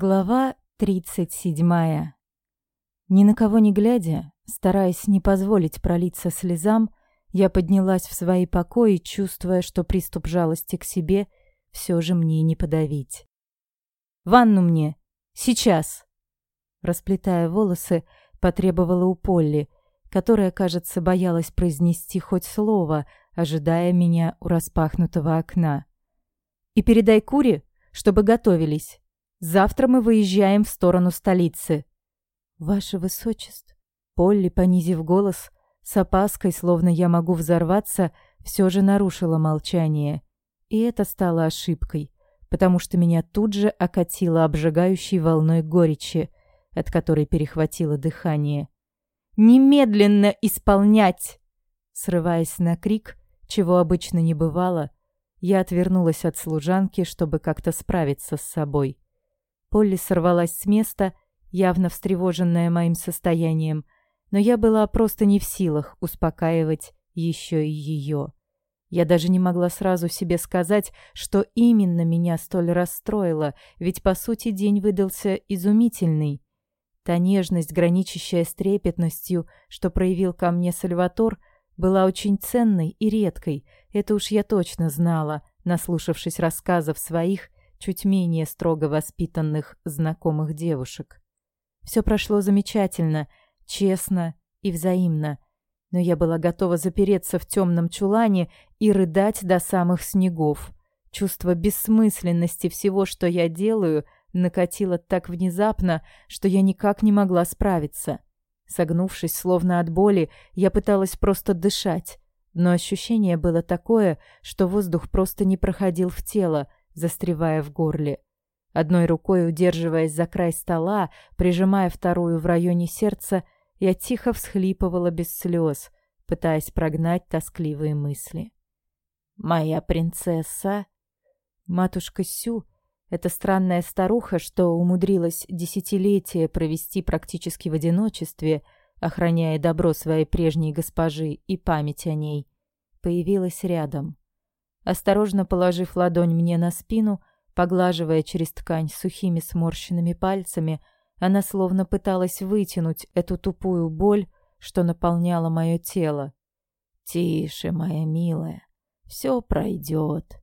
Глава 37. Ни на кого не глядя, стараясь не позволить пролиться слезам, я поднялась в свои покои, чувствуя, что приступ жалости к себе все же мне не подавить. «Ванну мне! Сейчас!» Расплетая волосы, потребовала у Полли, которая, кажется, боялась произнести хоть слово, ожидая меня у распахнутого окна. «И передай Куре, чтобы готовились. Завтра мы выезжаем в сторону столицы. Ваше высочество, Полли, понизив голос, с опаской, словно я могу взорваться, все же нарушила молчание. И это стало ошибкой, потому что меня тут же окатило обжигающей волной горечи, от которой перехватило дыхание. «Немедленно исполнять!» Срываясь на крик, чего обычно не бывало, я отвернулась от служанки, чтобы как-то справиться с собой. Полли сорвалась с места, явно встревоженная моим состоянием, но я была просто не в силах успокаивать еще и ее. Я даже не могла сразу себе сказать, что именно меня столь расстроило, ведь, по сути, день выдался изумительный. Та нежность, граничащая с трепетностью, что проявил ко мне Сальватор, была очень ценной и редкой, это уж я точно знала, наслушавшись рассказов своих чуть менее строго воспитанных знакомых девушек. Все прошло замечательно, честно и взаимно, но я была готова запереться в темном чулане и рыдать до самых снегов. Чувство бессмысленности всего, что я делаю, накатило так внезапно, что я никак не могла справиться. Согнувшись, словно от боли, я пыталась просто дышать, но ощущение было такое, что воздух просто не проходил в тело, застревая в горле. Одной рукой удерживаясь за край стола, прижимая вторую в районе сердца, я тихо всхлипывала без слез, пытаясь прогнать тоскливые мысли. «Моя принцесса!» Матушка Сю, эта странная старуха, что умудрилась десятилетия провести практически в одиночестве, охраняя добро своей прежней госпожи и память о ней, появилась рядом. Осторожно положив ладонь мне на спину, поглаживая через ткань сухими сморщенными пальцами, она словно пыталась вытянуть эту тупую боль, что наполняла мое тело. «Тише, моя милая, все пройдет».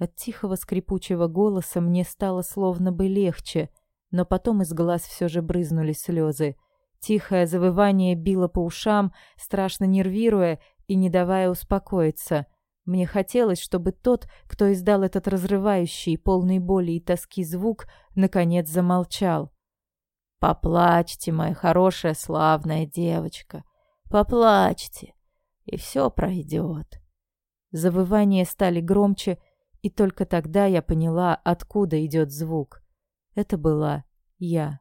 От тихого скрипучего голоса мне стало словно бы легче, но потом из глаз все же брызнули слезы. Тихое завывание било по ушам, страшно нервируя и не давая успокоиться — мне хотелось, чтобы тот, кто издал этот разрывающий, полный боли и тоски звук, наконец замолчал. «Поплачьте, моя хорошая, славная девочка, поплачьте, и все пройдет». Завывания стали громче, и только тогда я поняла, откуда идет звук. Это была я.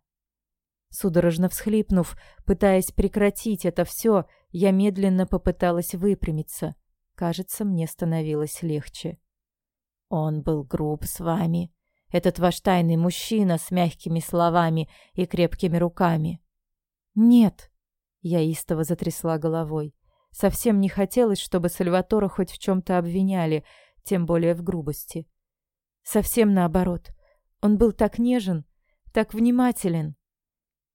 Судорожно всхлипнув, пытаясь прекратить это все, я медленно попыталась выпрямиться — Кажется, мне становилось легче. Он был груб с вами. Этот ваш тайный мужчина с мягкими словами и крепкими руками. Нет, я истово затрясла головой. Совсем не хотелось, чтобы Сальватора хоть в чем-то обвиняли, тем более в грубости. Совсем наоборот. Он был так нежен, так внимателен.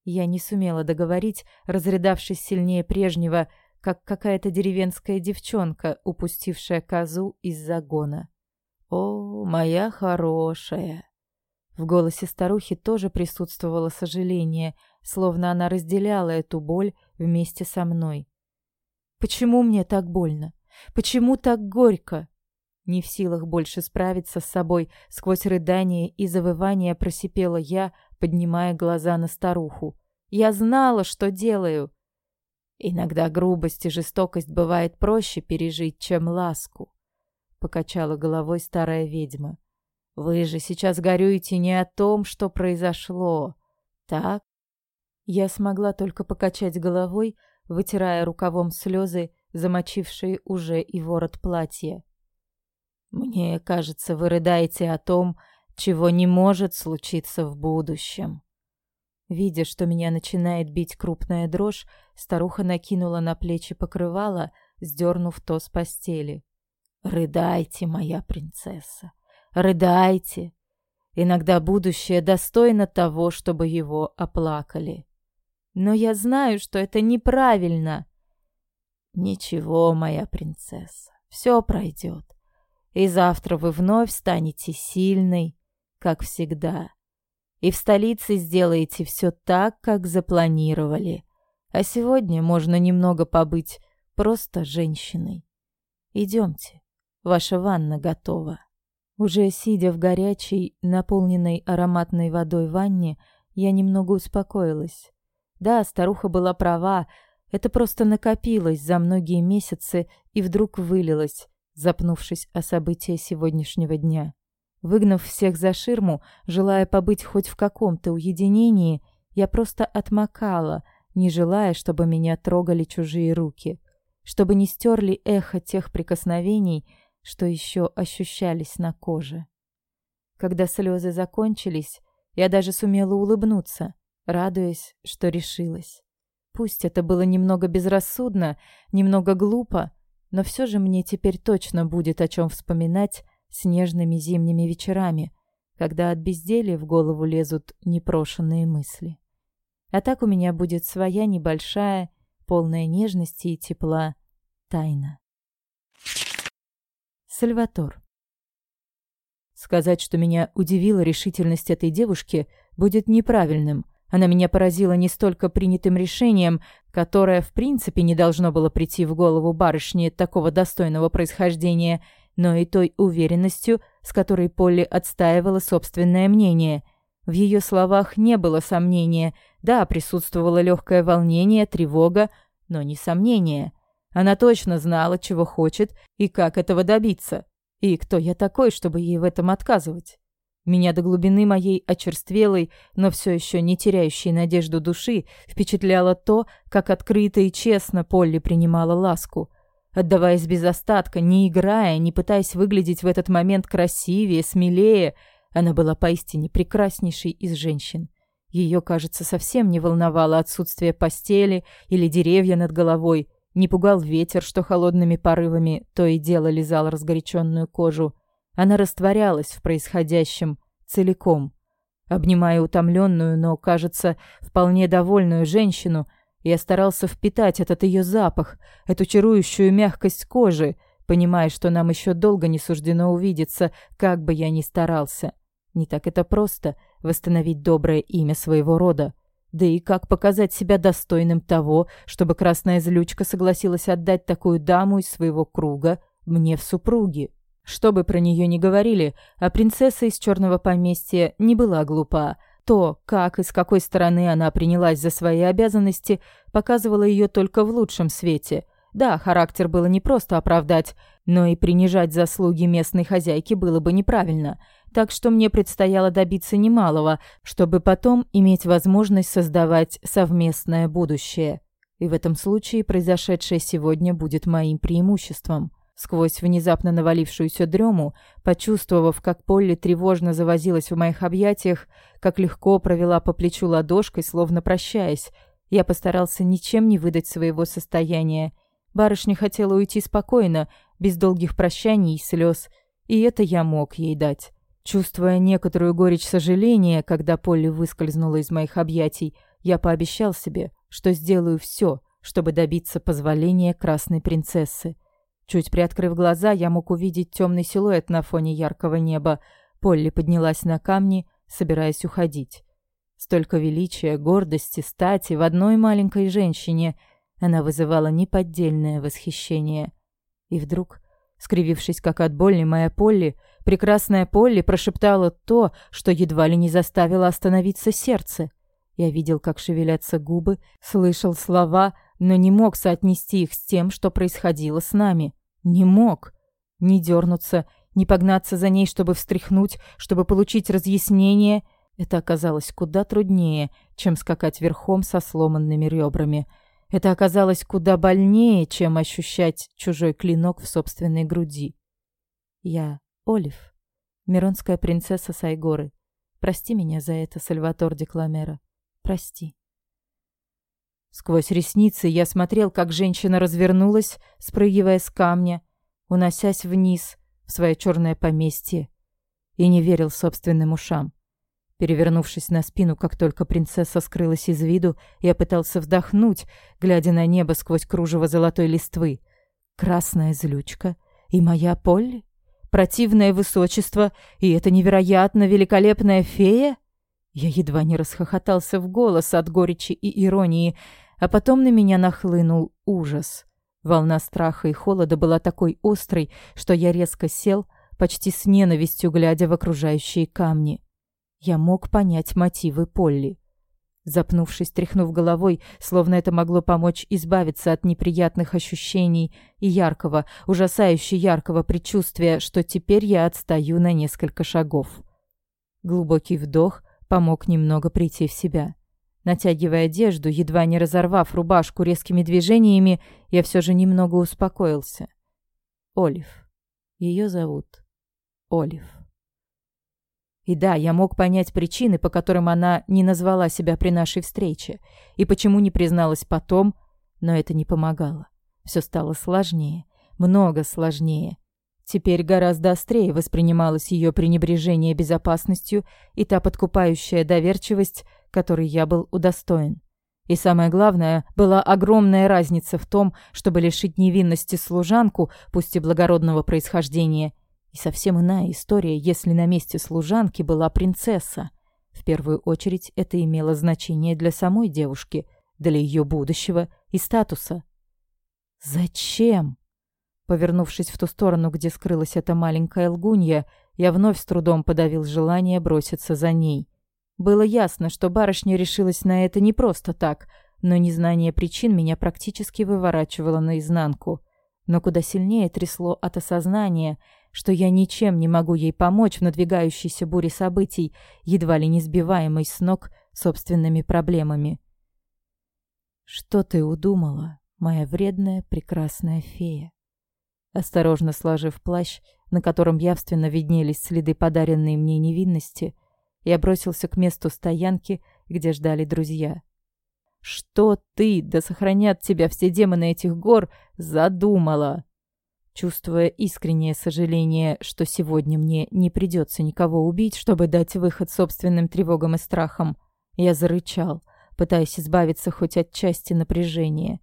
Я не сумела договорить, разрыдавшись сильнее прежнего, как какая-то деревенская девчонка, упустившая козу из загона. «О, моя хорошая!» В голосе старухи тоже присутствовало сожаление, словно она разделяла эту боль вместе со мной. «Почему мне так больно? Почему так горько?» Не в силах больше справиться с собой, сквозь рыдание и завывание просипела я, поднимая глаза на старуху. «Я знала, что делаю!» Иногда грубость и жестокость бывает проще пережить, чем ласку, покачала головой старая ведьма. Вы же сейчас горюете не о том, что произошло, так? Я смогла только покачать головой, вытирая рукавом слезы, замочившие уже и ворот платья. Мне кажется, вы рыдаете о том, чего не может случиться в будущем. Видя, что меня начинает бить крупная дрожь, старуха накинула на плечи покрывало, сдернув то с постели. «Рыдайте, моя принцесса, рыдайте! Иногда будущее достойно того, чтобы его оплакали. Но я знаю, что это неправильно. Ничего, моя принцесса, все пройдет. И завтра вы вновь станете сильной, как всегда. И в столице сделаете все так, как запланировали. А сегодня можно немного побыть просто женщиной. Идемте, ваша ванна готова. Уже сидя в горячей, наполненной ароматной водой ванне, я немного успокоилась. Да, старуха была права, это просто накопилось за многие месяцы и вдруг вылилось, запнувшись о события сегодняшнего дня. Выгнав всех за ширму, желая побыть хоть в каком-то уединении, я просто отмокала, не желая, чтобы меня трогали чужие руки, чтобы не стерли эхо тех прикосновений, что еще ощущались на коже. Когда слезы закончились, я даже сумела улыбнуться, радуясь, что решилась. Пусть это было немного безрассудно, немного глупо, но все же мне теперь точно будет о чем вспоминать с нежными зимними вечерами, когда от безделия в голову лезут непрошенные мысли. А так у меня будет своя небольшая, полная нежности и тепла, тайна. Сальватор. Сказать, что меня удивила решительность этой девушки, будет неправильным. Она меня поразила не столько принятым решением, которое в принципе не должно было прийти в голову барышни такого достойного происхождения, но и той уверенностью, с которой Полли отстаивала собственное мнение. В ее словах не было сомнения. Да, присутствовало легкое волнение, тревога, но не сомнение. Она точно знала, чего хочет и как этого добиться. И кто я такой, чтобы ей в этом отказывать? Меня до глубины моей очерствелой, но все еще не теряющей надежду души, впечатляло то, как открыто и честно Полли принимала ласку. Отдаваясь без остатка, не играя, не пытаясь выглядеть в этот момент красивее, смелее, она была поистине прекраснейшей из женщин. Ее, кажется, совсем не волновало отсутствие постели или деревья над головой, не пугал ветер, что холодными порывами то и дело лизал разгоряченную кожу. Она растворялась в происходящем целиком. Обнимая утомленную, но, кажется, вполне довольную женщину, я старался впитать этот ее запах, эту чарующую мягкость кожи, понимая, что нам еще долго не суждено увидеться, как бы я ни старался. Не так это просто — восстановить доброе имя своего рода. Да и как показать себя достойным того, чтобы красная злючка согласилась отдать такую даму из своего круга мне в супруги? Что бы про нее ни говорили, а принцесса из черного поместья не была глупа. То, как и с какой стороны она принялась за свои обязанности, показывало ее только в лучшем свете. Да, характер было не просто оправдать, но и принижать заслуги местной хозяйки было бы неправильно – так что мне предстояло добиться немалого, чтобы потом иметь возможность создавать совместное будущее. И в этом случае произошедшее сегодня будет моим преимуществом. Сквозь внезапно навалившуюся дрему, почувствовав, как Полли тревожно завозилась в моих объятиях, как легко провела по плечу ладошкой, словно прощаясь, я постарался ничем не выдать своего состояния. Барышня хотела уйти спокойно, без долгих прощаний и слез, и это я мог ей дать. Чувствуя некоторую горечь сожаления, когда Полли выскользнула из моих объятий, я пообещал себе, что сделаю все, чтобы добиться позволения красной принцессы. Чуть приоткрыв глаза, я мог увидеть темный силуэт на фоне яркого неба. Полли поднялась на камни, собираясь уходить. Столько величия, гордости, стати в одной маленькой женщине. Она вызывала неподдельное восхищение. И вдруг Скривившись как от боли, моя Полли, прекрасная Полли, прошептала то, что едва ли не заставило остановиться сердце. Я видел, как шевелятся губы, слышал слова, но не мог соотнести их с тем, что происходило с нами. Не мог. Не дернуться, не погнаться за ней, чтобы встряхнуть, чтобы получить разъяснение. Это оказалось куда труднее, чем скакать верхом со сломанными ребрами — это оказалось куда больнее, чем ощущать чужой клинок в собственной груди. Я Олив, миронская принцесса Сайгоры. Прости меня за это, Сальватор Декламера. Прости. Сквозь ресницы я смотрел, как женщина развернулась, спрыгивая с камня, уносясь вниз в свое черное поместье. и не верил собственным ушам. Перевернувшись на спину, как только принцесса скрылась из виду, я пытался вдохнуть, глядя на небо сквозь кружево золотой листвы. Красная злючка и моя Полли? Противное высочество и эта невероятно великолепная фея? Я едва не расхохотался в голос от горечи и иронии, а потом на меня нахлынул ужас. Волна страха и холода была такой острой, что я резко сел, почти с ненавистью глядя в окружающие камни. Я мог понять мотивы Полли. Запнувшись, тряхнув головой, словно это могло помочь избавиться от неприятных ощущений и яркого, ужасающе яркого предчувствия, что теперь я отстаю на несколько шагов. Глубокий вдох помог немного прийти в себя. Натягивая одежду, едва не разорвав рубашку резкими движениями, я все же немного успокоился. Олив. Ее зовут Олив. И да, я мог понять причины, по которым она не назвала себя при нашей встрече, и почему не призналась потом, но это не помогало. Все стало сложнее, много сложнее. Теперь гораздо острее воспринималось ее пренебрежение безопасностью и та подкупающая доверчивость, которой я был удостоен. И самое главное, была огромная разница в том, чтобы лишить невинности служанку, пусть и благородного происхождения, и совсем иная история, если на месте служанки была принцесса. В первую очередь это имело значение для самой девушки, для ее будущего и статуса. «Зачем?» Повернувшись в ту сторону, где скрылась эта маленькая лгунья, я вновь с трудом подавил желание броситься за ней. Было ясно, что барышня решилась на это не просто так, но незнание причин меня практически выворачивало наизнанку. Но куда сильнее трясло от осознания, что я ничем не могу ей помочь в надвигающейся буре событий, едва ли не сбиваемой с ног собственными проблемами. «Что ты удумала, моя вредная прекрасная фея?» Осторожно сложив плащ, на котором явственно виднелись следы подаренной мне невинности, я бросился к месту стоянки, где ждали друзья. «Что ты, да сохранят тебя все демоны этих гор, задумала?» Чувствуя искреннее сожаление, что сегодня мне не придется никого убить, чтобы дать выход собственным тревогам и страхам, я зарычал, пытаясь избавиться хоть от части напряжения.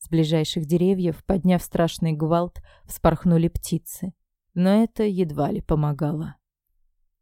С ближайших деревьев, подняв страшный гвалт, вспорхнули птицы. Но это едва ли помогало.